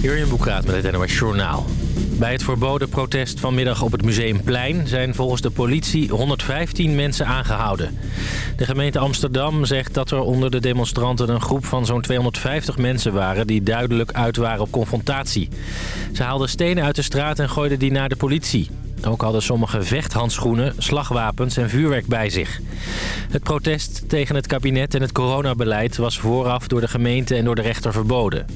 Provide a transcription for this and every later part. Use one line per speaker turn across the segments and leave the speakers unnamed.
Jurjen Boekraat met het NOS Journaal. Bij het verboden protest vanmiddag op het Museumplein... zijn volgens de politie 115 mensen aangehouden. De gemeente Amsterdam zegt dat er onder de demonstranten... een groep van zo'n 250 mensen waren... die duidelijk uit waren op confrontatie. Ze haalden stenen uit de straat en gooiden die naar de politie. Ook hadden sommigen vechthandschoenen, slagwapens en vuurwerk bij zich. Het protest tegen het kabinet en het coronabeleid was vooraf door de gemeente en door de rechter verboden.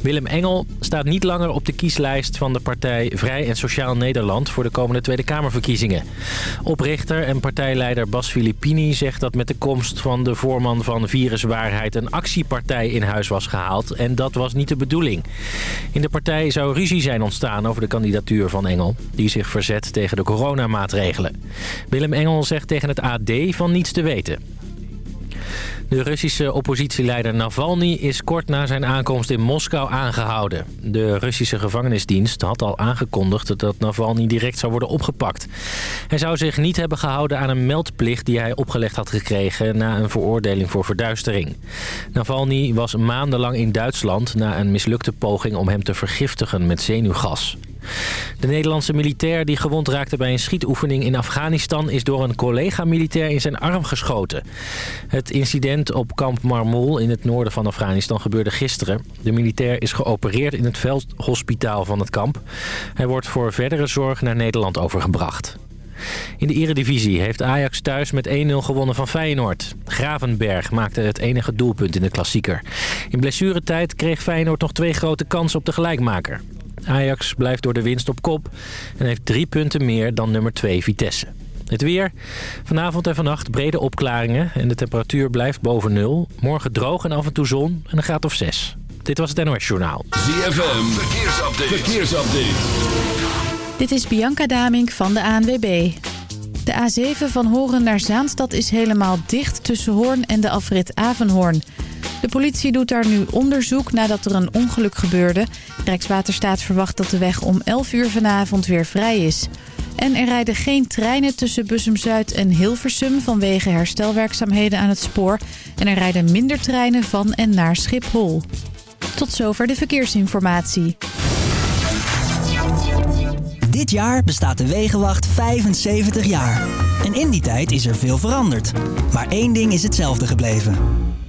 Willem Engel staat niet langer op de kieslijst van de partij Vrij en Sociaal Nederland voor de komende Tweede Kamerverkiezingen. Oprichter en partijleider Bas Filippini zegt dat met de komst van de voorman van Viruswaarheid een actiepartij in huis was gehaald en dat was niet de bedoeling. In de partij zou ruzie zijn ontstaan over de kandidatuur van Engel, die zich verzet tegen de coronamaatregelen. Willem Engel zegt tegen het AD van niets te weten. De Russische oppositieleider Navalny is kort na zijn aankomst in Moskou aangehouden. De Russische gevangenisdienst had al aangekondigd dat Navalny direct zou worden opgepakt. Hij zou zich niet hebben gehouden aan een meldplicht die hij opgelegd had gekregen na een veroordeling voor verduistering. Navalny was maandenlang in Duitsland na een mislukte poging om hem te vergiftigen met zenuwgas. De Nederlandse militair die gewond raakte bij een schietoefening in Afghanistan... is door een collega-militair in zijn arm geschoten. Het incident op kamp Marmol in het noorden van Afghanistan gebeurde gisteren. De militair is geopereerd in het veldhospitaal van het kamp. Hij wordt voor verdere zorg naar Nederland overgebracht. In de eredivisie heeft Ajax thuis met 1-0 gewonnen van Feyenoord. Gravenberg maakte het enige doelpunt in de klassieker. In blessuretijd kreeg Feyenoord nog twee grote kansen op de gelijkmaker. Ajax blijft door de winst op kop en heeft drie punten meer dan nummer 2 Vitesse. Het weer. Vanavond en vannacht brede opklaringen en de temperatuur blijft boven nul. Morgen droog en af en toe zon en een graad of 6. Dit was het NOS Journaal.
ZFM, verkeersupdate. verkeersupdate.
Dit is Bianca Damink van de ANWB. De A7 van Horen naar Zaanstad is helemaal dicht tussen Hoorn en de afrit Avenhoorn. De politie doet daar nu onderzoek nadat er een ongeluk gebeurde. Rijkswaterstaat verwacht dat de weg om 11 uur vanavond weer vrij is. En er rijden geen treinen tussen Bussum-Zuid en Hilversum vanwege herstelwerkzaamheden aan het spoor. En er rijden minder treinen van en naar Schiphol. Tot zover de verkeersinformatie.
Dit jaar bestaat de Wegenwacht 75 jaar. En in die tijd is er veel veranderd. Maar één ding is hetzelfde gebleven.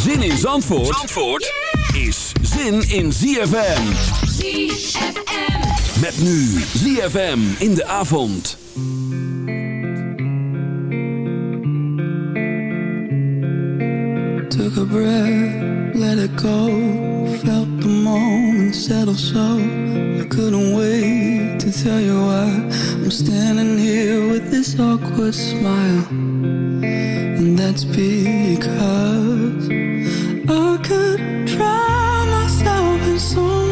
Zin in Zandvoort, Zandvoort is zin in ZFM.
ZFM.
Met nu ZFM in de avond.
Took a breath, let it go. Felt the moment settle so. I couldn't wait to tell you why. I'm standing here with this awkward smile. And that's because myself in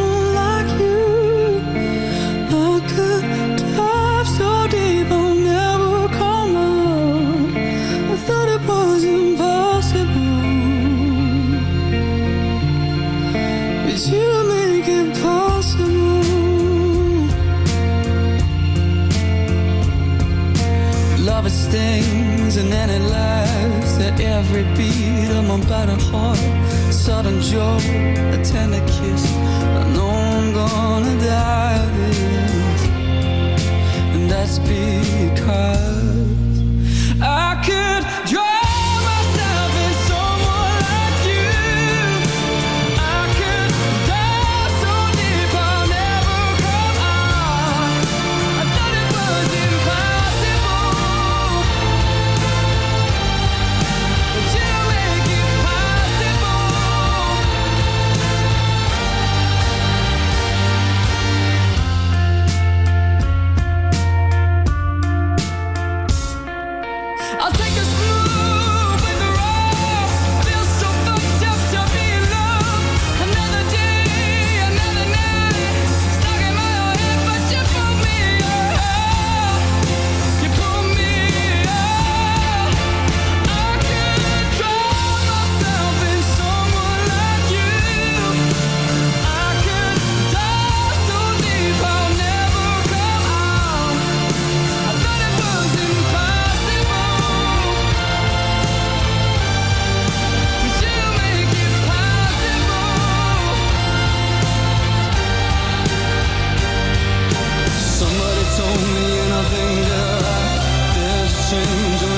illusions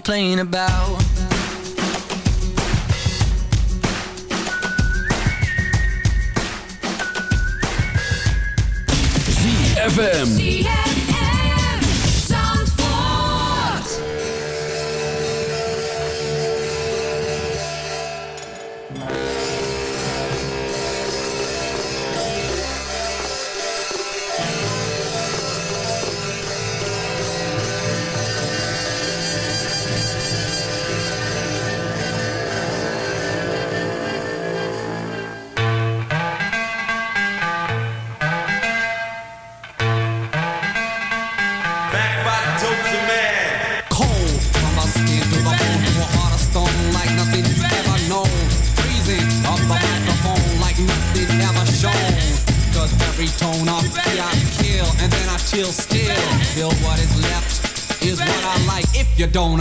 complain about.
ZFM.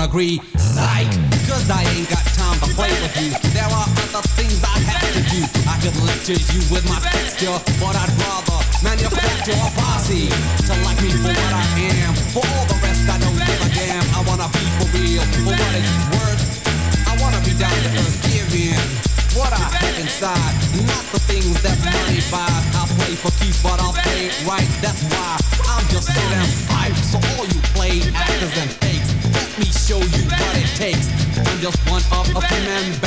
Agree. Just one of a three-man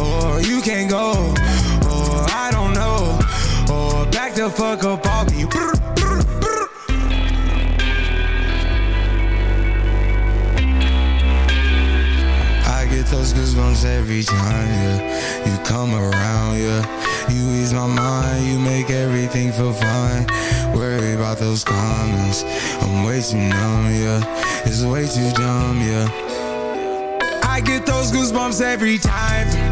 Or you can't go, or I don't know. Or back the fuck up brr. I get those goosebumps every time, yeah. You come around, yeah. You ease my mind, you make everything feel fine. Worry about those comments. I'm way too numb, yeah. It's way too dumb, yeah. I get those goosebumps every time.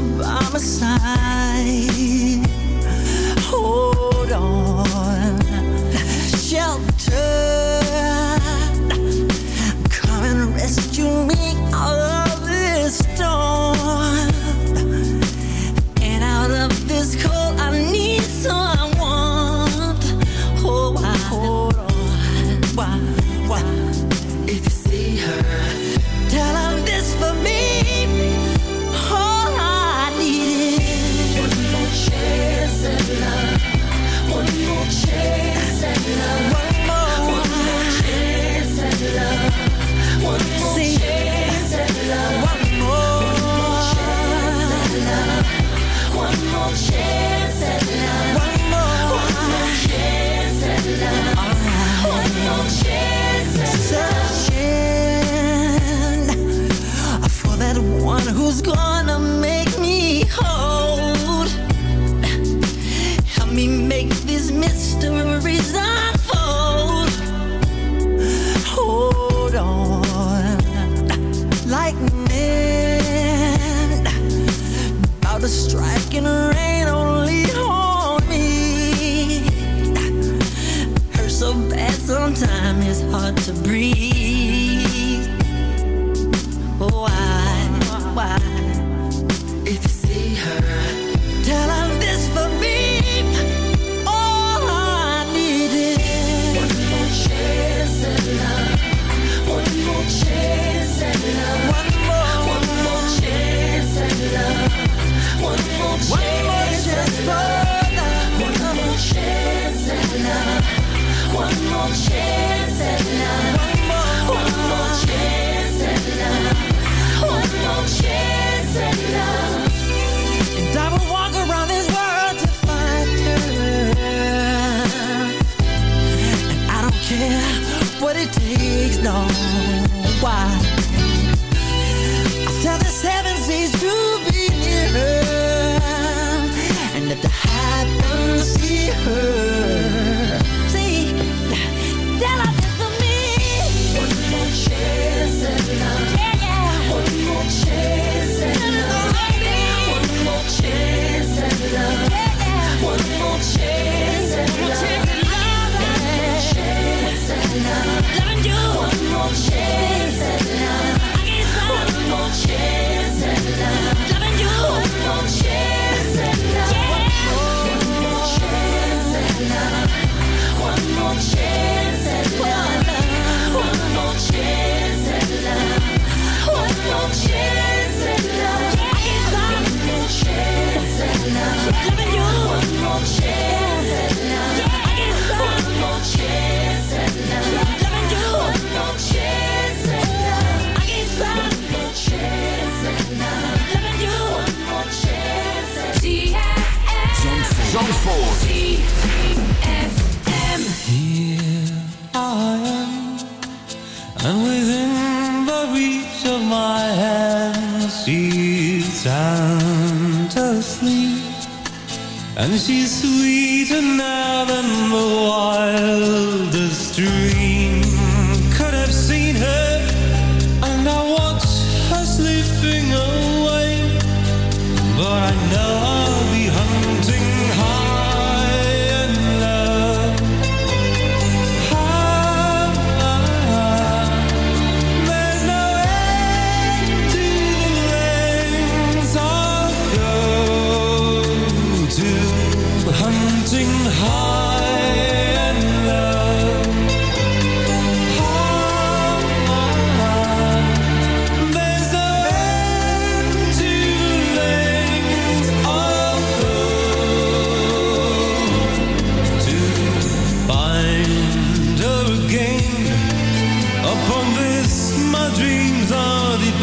By my side.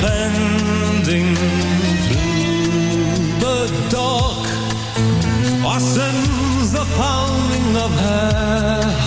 bending through the dark. I sense the pounding of
hair.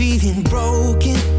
feeling broken.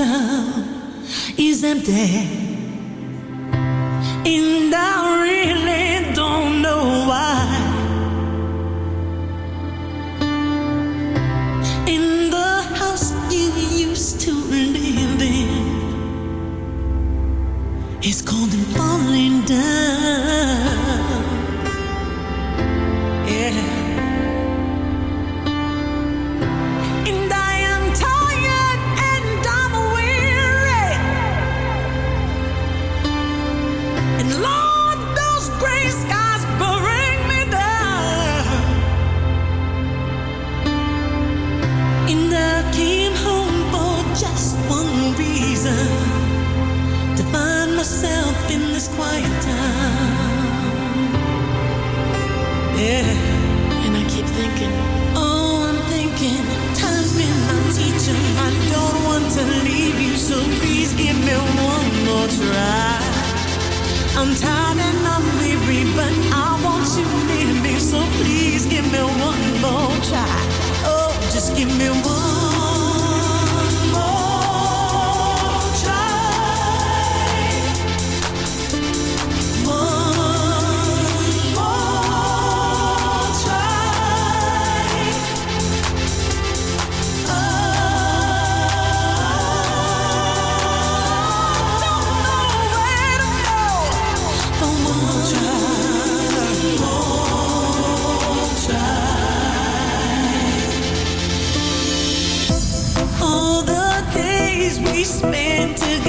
Town is empty. We spent together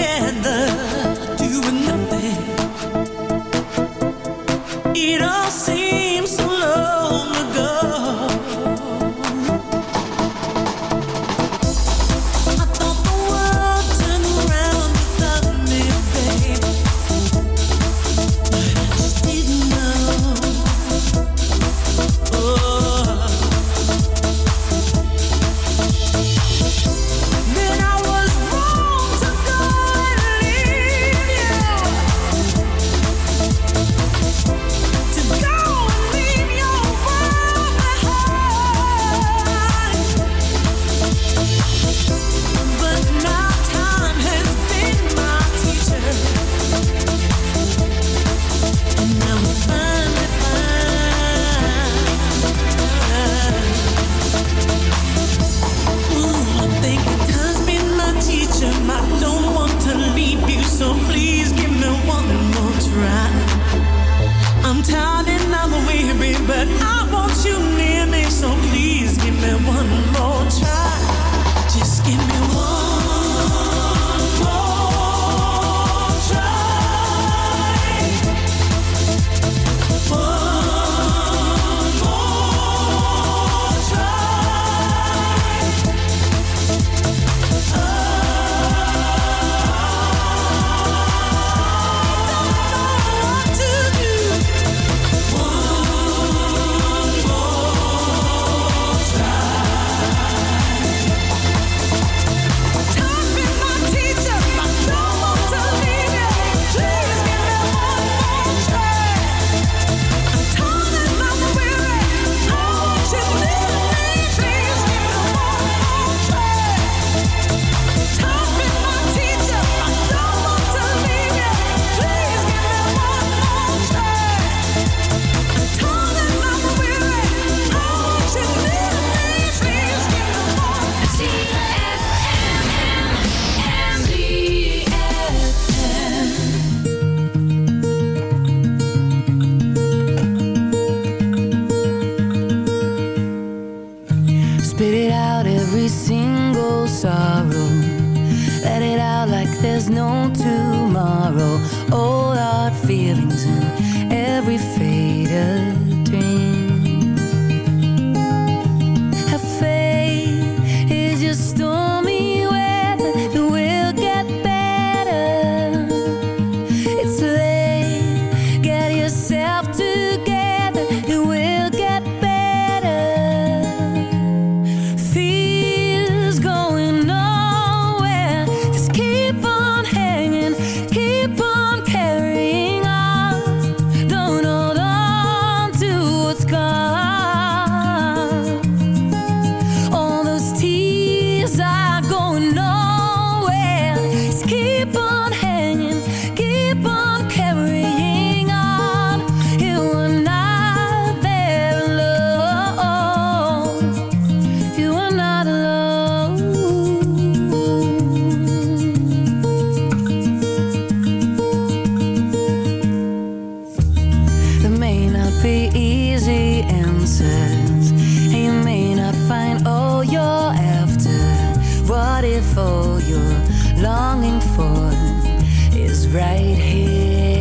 if all you're longing for is right here.